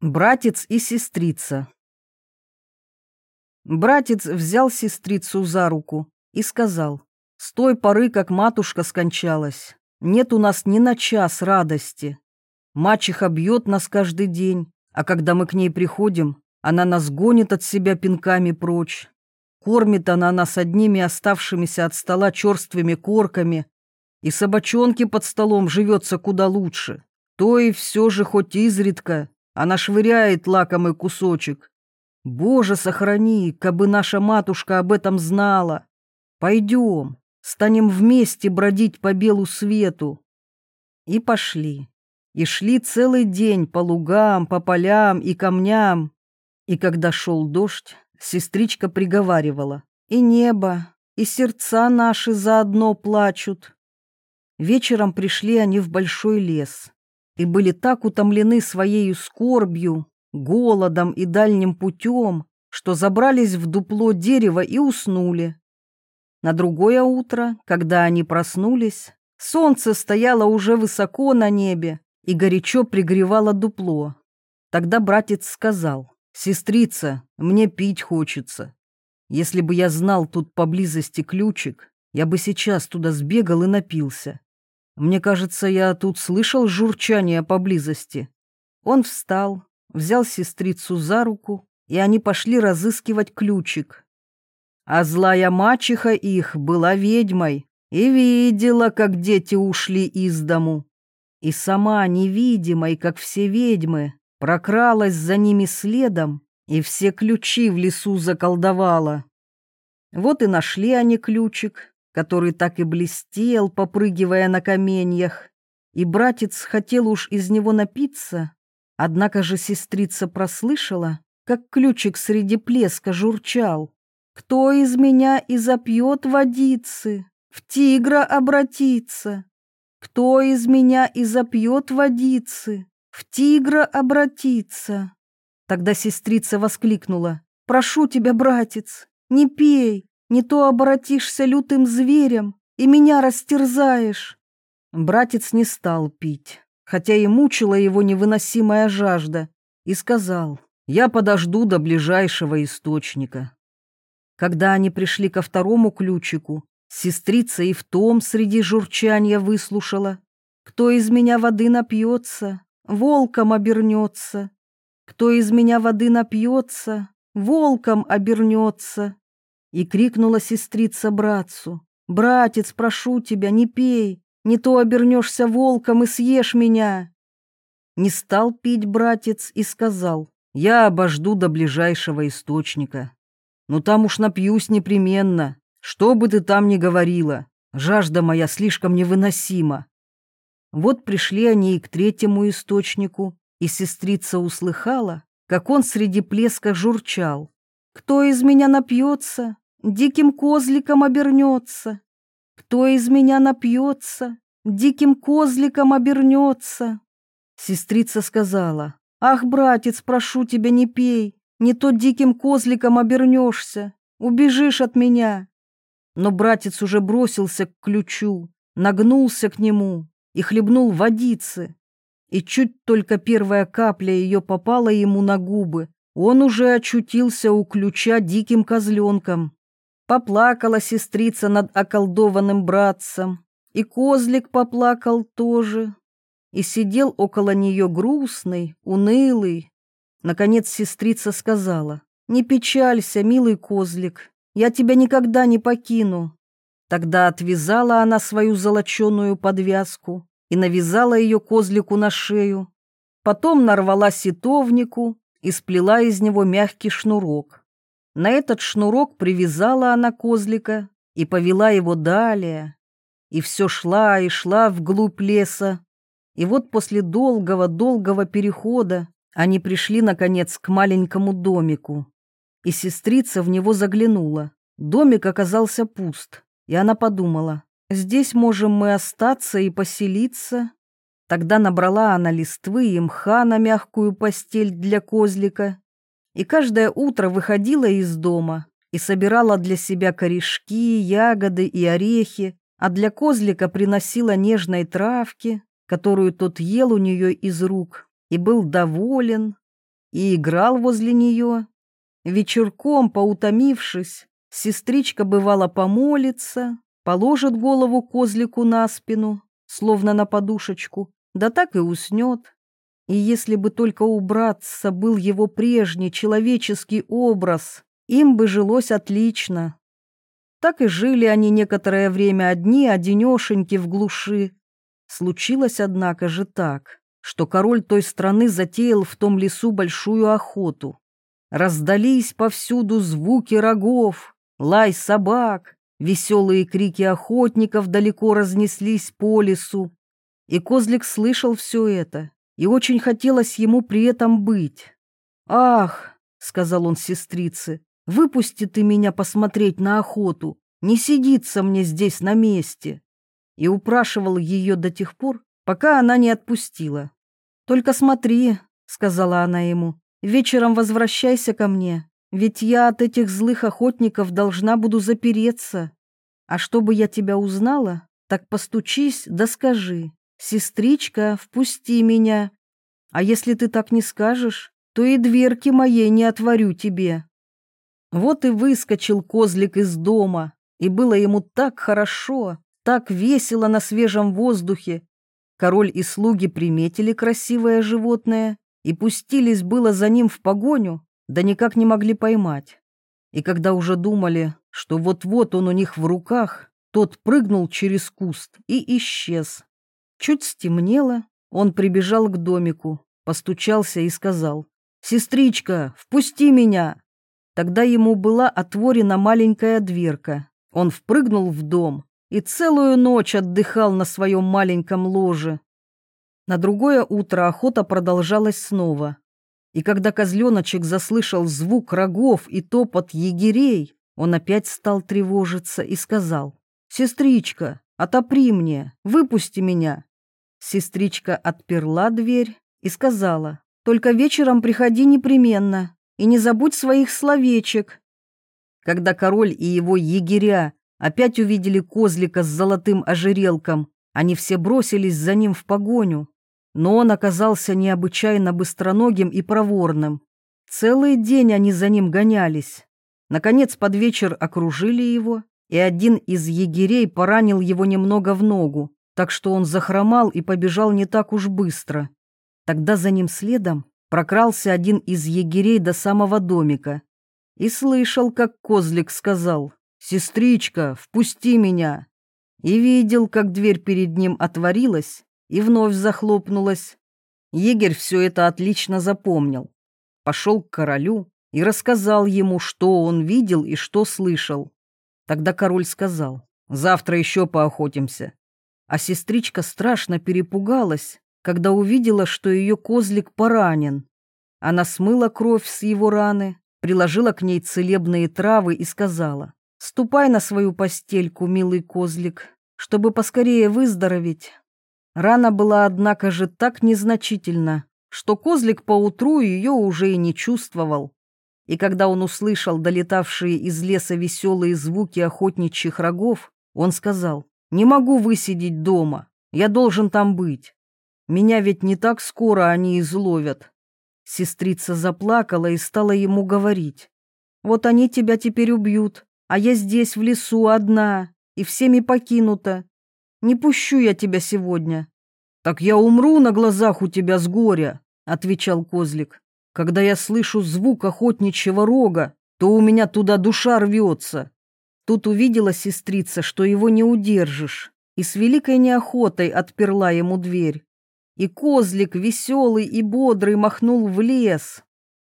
Братец и сестрица. Братец взял сестрицу за руку и сказал, «С той поры, как матушка скончалась, нет у нас ни на час радости. Мачеха бьет нас каждый день, а когда мы к ней приходим, она нас гонит от себя пинками прочь. Кормит она нас одними оставшимися от стола черствыми корками, и собачонке под столом живется куда лучше. То и все же хоть изредка она швыряет лакомый кусочек. Боже, сохрани, кабы наша матушка об этом знала. Пойдем, станем вместе бродить по белу свету. И пошли. И шли целый день по лугам, по полям и камням. И когда шел дождь, сестричка приговаривала. И небо, и сердца наши заодно плачут. Вечером пришли они в большой лес и были так утомлены своей скорбью, голодом и дальним путем, что забрались в дупло дерева и уснули. На другое утро, когда они проснулись, солнце стояло уже высоко на небе и горячо пригревало дупло. Тогда братец сказал, «Сестрица, мне пить хочется. Если бы я знал тут поблизости ключик, я бы сейчас туда сбегал и напился. Мне кажется, я тут слышал журчание поблизости. Он встал, взял сестрицу за руку, и они пошли разыскивать ключик. А злая мачеха их была ведьмой и видела, как дети ушли из дому. И сама невидимой, как все ведьмы, прокралась за ними следом и все ключи в лесу заколдовала. Вот и нашли они ключик, который так и блестел, попрыгивая на каменьях, и братец хотел уж из него напиться, однако же сестрица прослышала, как ключик среди плеска журчал. «Кто из меня и запьет водицы, в тигра обратится? Кто из меня и запьет водицы, в тигра обратится?» Тогда сестрица воскликнула. «Прошу тебя, братец, не пей, не то обратишься лютым зверем и меня растерзаешь. Братец не стал пить, хотя и мучила его невыносимая жажда, и сказал, я подожду до ближайшего источника. Когда они пришли ко второму ключику, сестрица и в том среди журчания выслушала. Кто из меня воды напьется, волком обернется. Кто из меня воды напьется, волком обернется. И крикнула сестрица братцу. «Братец, прошу тебя, не пей, не то обернешься волком и съешь меня». Не стал пить братец и сказал, «Я обожду до ближайшего источника. Но там уж напьюсь непременно, что бы ты там ни говорила, жажда моя слишком невыносима». Вот пришли они и к третьему источнику, и сестрица услыхала, как он среди плеска журчал. Кто из меня напьется, диким козликом обернется. Кто из меня напьется, диким козликом обернется. Сестрица сказала, ах, братец, прошу тебя, не пей, не то диким козликом обернешься, убежишь от меня. Но братец уже бросился к ключу, нагнулся к нему и хлебнул водицы. И чуть только первая капля ее попала ему на губы, он уже очутился у ключа диким козленком. Поплакала сестрица над околдованным братцем, и козлик поплакал тоже, и сидел около нее грустный, унылый. Наконец сестрица сказала, «Не печалься, милый козлик, я тебя никогда не покину». Тогда отвязала она свою золоченую подвязку и навязала ее козлику на шею. Потом нарвала ситовнику и сплела из него мягкий шнурок. На этот шнурок привязала она козлика и повела его далее. И все шла и шла вглубь леса. И вот после долгого-долгого перехода они пришли, наконец, к маленькому домику. И сестрица в него заглянула. Домик оказался пуст, и она подумала, здесь можем мы остаться и поселиться. Тогда набрала она листвы и мха на мягкую постель для козлика, и каждое утро выходила из дома и собирала для себя корешки, ягоды и орехи, а для козлика приносила нежной травки, которую тот ел у нее из рук, и был доволен. и играл возле нее. Вечерком, поутомившись, сестричка бывала помолится, положит голову козлику на спину, словно на подушечку, да так и уснет. И если бы только у братца был его прежний человеческий образ, им бы жилось отлично. Так и жили они некоторое время одни, одинешеньки в глуши. Случилось, однако же, так, что король той страны затеял в том лесу большую охоту. Раздались повсюду звуки рогов, лай собак, веселые крики охотников далеко разнеслись по лесу. И козлик слышал все это, и очень хотелось ему при этом быть. «Ах!» — сказал он сестрице, Выпусти ты меня посмотреть на охоту, не сидится мне здесь на месте. И упрашивал ее до тех пор, пока она не отпустила. Только смотри, сказала она ему, вечером возвращайся ко мне, ведь я от этих злых охотников должна буду запереться. А чтобы я тебя узнала, так постучись да скажи, сестричка, впусти меня. А если ты так не скажешь, то и дверки моей не отворю тебе. Вот и выскочил козлик из дома, и было ему так хорошо, так весело на свежем воздухе. Король и слуги приметили красивое животное и пустились было за ним в погоню, да никак не могли поймать. И когда уже думали, что вот-вот он у них в руках, тот прыгнул через куст и исчез. Чуть стемнело, он прибежал к домику, постучался и сказал, «Сестричка, впусти меня!» Тогда ему была отворена маленькая дверка. Он впрыгнул в дом и целую ночь отдыхал на своем маленьком ложе. На другое утро охота продолжалась снова. И когда козленочек заслышал звук рогов и топот егерей, он опять стал тревожиться и сказал, «Сестричка, отопри мне, выпусти меня». Сестричка отперла дверь и сказала, «Только вечером приходи непременно, и не забудь своих словечек. Когда король и его егеря опять увидели козлика с золотым ожерелком, они все бросились за ним в погоню. Но он оказался необычайно быстроногим и проворным. Целый день они за ним гонялись. Наконец, под вечер окружили его, и один из егерей поранил его немного в ногу, так что он захромал и побежал не так уж быстро. Тогда за ним следом прокрался один из егерей до самого домика и слышал, как козлик сказал «Сестричка, впусти меня!» и видел, как дверь перед ним отворилась и вновь захлопнулась. Егерь все это отлично запомнил. Пошел к королю и рассказал ему, что он видел и что слышал. Тогда король сказал, «Завтра еще поохотимся». А сестричка страшно перепугалась когда увидела, что ее козлик поранен. Она смыла кровь с его раны, приложила к ней целебные травы и сказала, «Ступай на свою постельку, милый козлик, чтобы поскорее выздороветь». Рана была, однако же, так незначительна, что козлик поутру ее уже и не чувствовал. И когда он услышал долетавшие из леса веселые звуки охотничьих рогов, он сказал, «Не могу высидеть дома, я должен там быть». Меня ведь не так скоро они изловят. Сестрица заплакала и стала ему говорить. Вот они тебя теперь убьют, а я здесь в лесу одна и всеми покинута. Не пущу я тебя сегодня. Так я умру на глазах у тебя с горя, отвечал козлик. Когда я слышу звук охотничьего рога, то у меня туда душа рвется. Тут увидела сестрица, что его не удержишь, и с великой неохотой отперла ему дверь и козлик веселый и бодрый махнул в лес.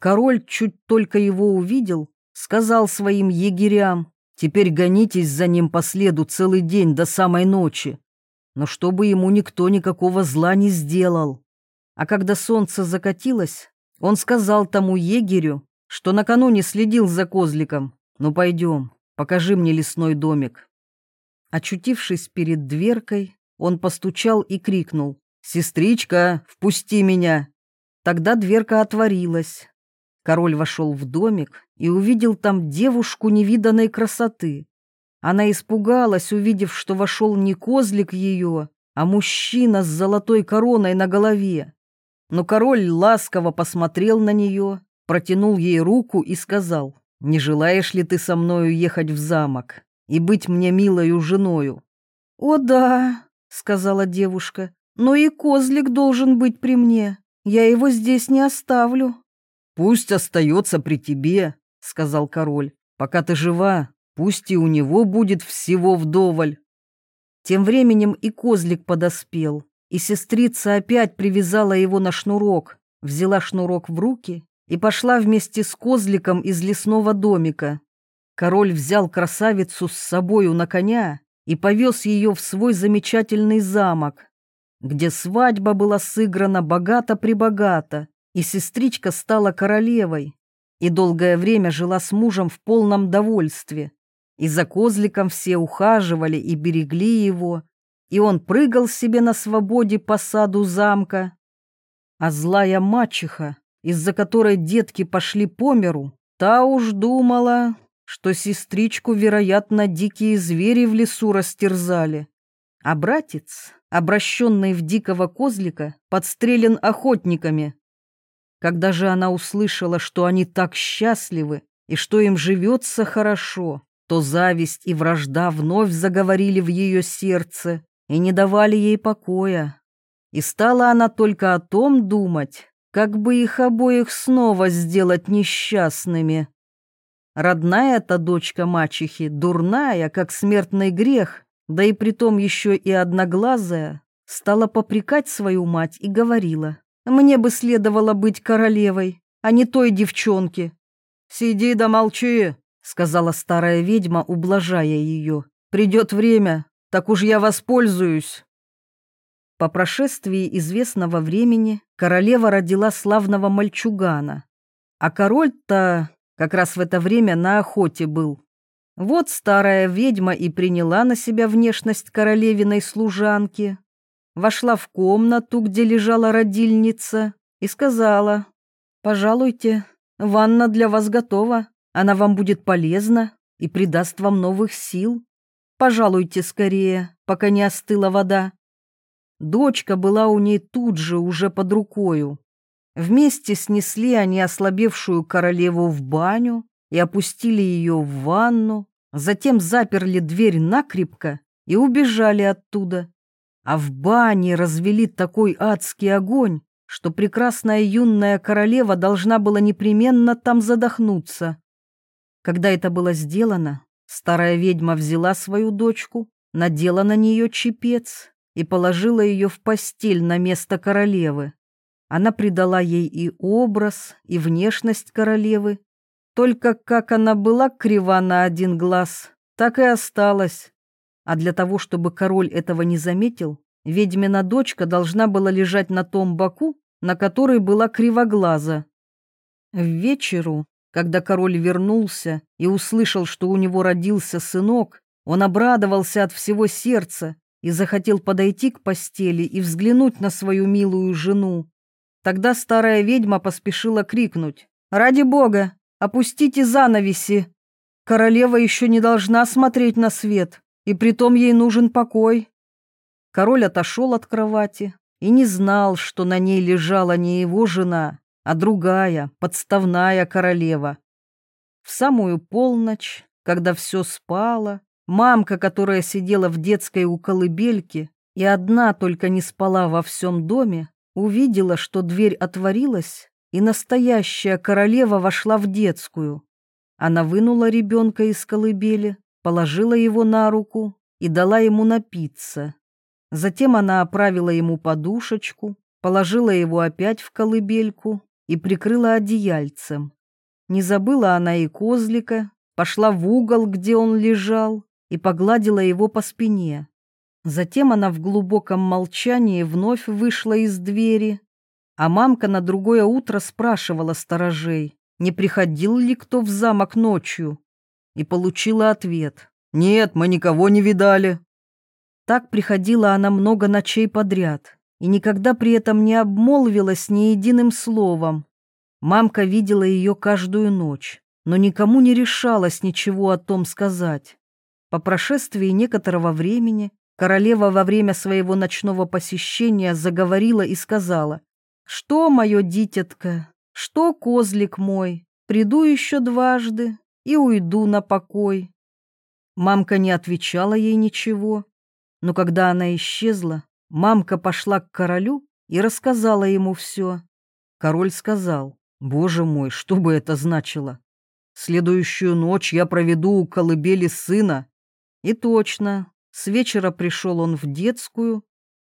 Король чуть только его увидел, сказал своим егерям, «Теперь гонитесь за ним по следу целый день до самой ночи, но чтобы ему никто никакого зла не сделал». А когда солнце закатилось, он сказал тому егерю, что накануне следил за козликом. «Ну пойдем, покажи мне лесной домик». Очутившись перед дверкой, он постучал и крикнул. «Сестричка, впусти меня!» Тогда дверка отворилась. Король вошел в домик и увидел там девушку невиданной красоты. Она испугалась, увидев, что вошел не козлик ее, а мужчина с золотой короной на голове. но король ласково посмотрел на нее, протянул ей руку и сказал, «Не желаешь ли ты со мною ехать в замок и быть мне милою женою?» «О да», — сказала девушка, «но и козлик должен быть при мне, я его здесь не оставлю». «Пусть остается при тебе», — сказал король, «пока ты жива, пусть и у него будет всего вдоволь». Тем временем и козлик подоспел, и сестрица опять привязала его на шнурок, взяла шнурок в руки и пошла вместе с козликом из лесного домика. Король взял красавицу с собою на коня и повез ее в свой замечательный замок, где свадьба была сыграна богато-прибогато, и сестричка стала королевой, и долгое время жила с мужем в полном довольстве. И за козликом все ухаживали и берегли его, и он прыгал себе на свободе по саду замка. А злая мачеха, из-за которой детки пошли по миру, та уж думала, что сестричку, вероятно, дикие звери в лесу растерзали. А братец, обращенный в дикого козлика, подстрелен охотниками. Когда же она услышала, что они так счастливы и что им живется хорошо, то зависть и вражда вновь заговорили в ее сердце, и не давали ей покоя. И стала она только о том думать, как бы их обоих снова сделать несчастными. Родная-то дочка мачехи, дурная, как смертный грех, да и притом еще и одноглазая, стала попрекать свою мать и говорила, «Мне бы следовало быть королевой, а не той девчонке». «Сиди да молчи», — сказала старая ведьма, ублажая ее. «Придет время, так уж я воспользуюсь. По прошествии известного времени королева родила славного мальчугана, а король-то как раз в это время на охоте был. Вот старая ведьма и приняла на себя внешность королевиной служанки, вошла в комнату, где лежала родильница, и сказала, «Пожалуйте, ванна для вас готова, она вам будет полезна и придаст вам новых сил. Пожалуйте скорее, пока не остыла вода. Дочка была у ней тут же, уже под рукою. Вместе снесли они ослабевшую королеву в баню и опустили ее в ванну, затем заперли дверь накрепко и убежали оттуда. А в бане развели такой адский огонь, что прекрасная юная королева должна была непременно там задохнуться. Когда это было сделано, Старая ведьма взяла свою дочку, надела на нее чепец и положила ее в постель на место королевы. Она придала ей и образ, и внешность королевы. Только как она была крива на один глаз, так и осталась. А для того, чтобы король этого не заметил, ведьмина дочка должна была лежать на том боку, на который была кривоглаза. В вечеру когда король вернулся и услышал, что у него родился сынок, он обрадовался от всего сердца и захотел подойти к постели и взглянуть на свою милую жену. Тогда старая ведьма поспешила крикнуть «Ради бога, опустите занавеси! Королева еще не должна смотреть на свет, и притом ей нужен покой». Король отошел от кровати и не знал, что на ней лежала не его жена, а другая, подставная королева. В самую полночь, когда все спало, мамка, которая сидела в детской у колыбельки и одна только не спала во всем доме, увидела, что дверь отворилась, и настоящая королева вошла в детскую. Она вынула ребенка из колыбели, положила его на руку и дала ему напиться. Затем она оправила ему подушечку, положила его опять в колыбельку и прикрыла одеяльцем. Не забыла она и козлика, пошла в угол, где он лежал, и погладила его по спине. Затем она в глубоком молчании вновь вышла из двери, а мамка на другое утро спрашивала сторожей, не приходил ли кто в замок ночью, и получила ответ «Нет, мы никого не видали». Так приходила она много ночей подряд, и никогда при этом не обмолвилась ни единым словом. Мамка видела ее каждую ночь, но никому не решалась ничего о том сказать. По прошествии некоторого времени королева во время своего ночного посещения заговорила и сказала, что, мое дитятко, что, козлик мой, приду еще дважды и уйду на покой. Мамка не отвечала ей ничего, но когда она исчезла, мамка пошла к королю и рассказала ему все. Король сказал, «Боже мой, что бы это значило? Следующую ночь я проведу у колыбели сына». И точно, с вечера пришел он в детскую,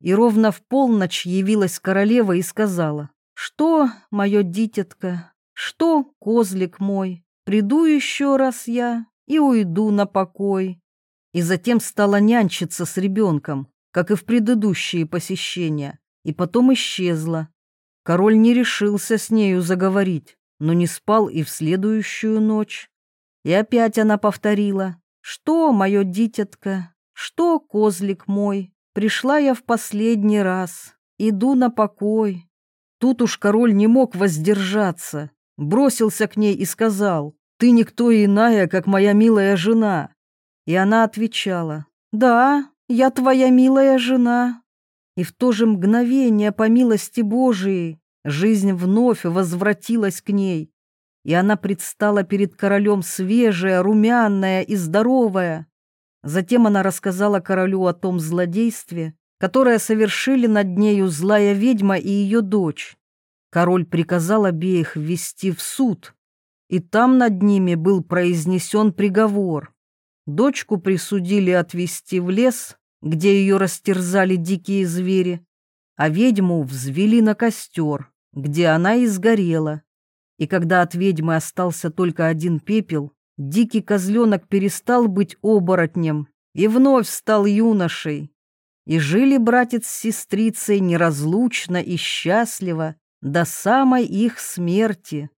и ровно в полночь явилась королева и сказала, «Что, мое дитятко, что, козлик мой, приду еще раз я и уйду на покой». И затем стала нянчиться с ребенком, как и в предыдущие посещения, и потом исчезла. Король не решился с нею заговорить, но не спал и в следующую ночь. И опять она повторила, «Что, мое дитятко, что, козлик мой, пришла я в последний раз, иду на покой». Тут уж король не мог воздержаться, бросился к ней и сказал, «Ты никто иная, как моя милая жена». И она отвечала, «Да, я твоя милая жена». И в то же мгновение, по милости Божией, жизнь вновь возвратилась к ней, и она предстала перед королем свежая, румяная и здоровая. Затем она рассказала королю о том злодействе, которое совершили над нею злая ведьма и ее дочь. Король приказал обеих ввести в суд, и там над ними был произнесен приговор. Дочку присудили отвезти в лес, где ее растерзали дикие звери, а ведьму взвели на костер, где она и сгорела. И когда от ведьмы остался только один пепел, дикий козленок перестал быть оборотнем и вновь стал юношей. И жили братец с сестрицей неразлучно и счастливо до самой их смерти.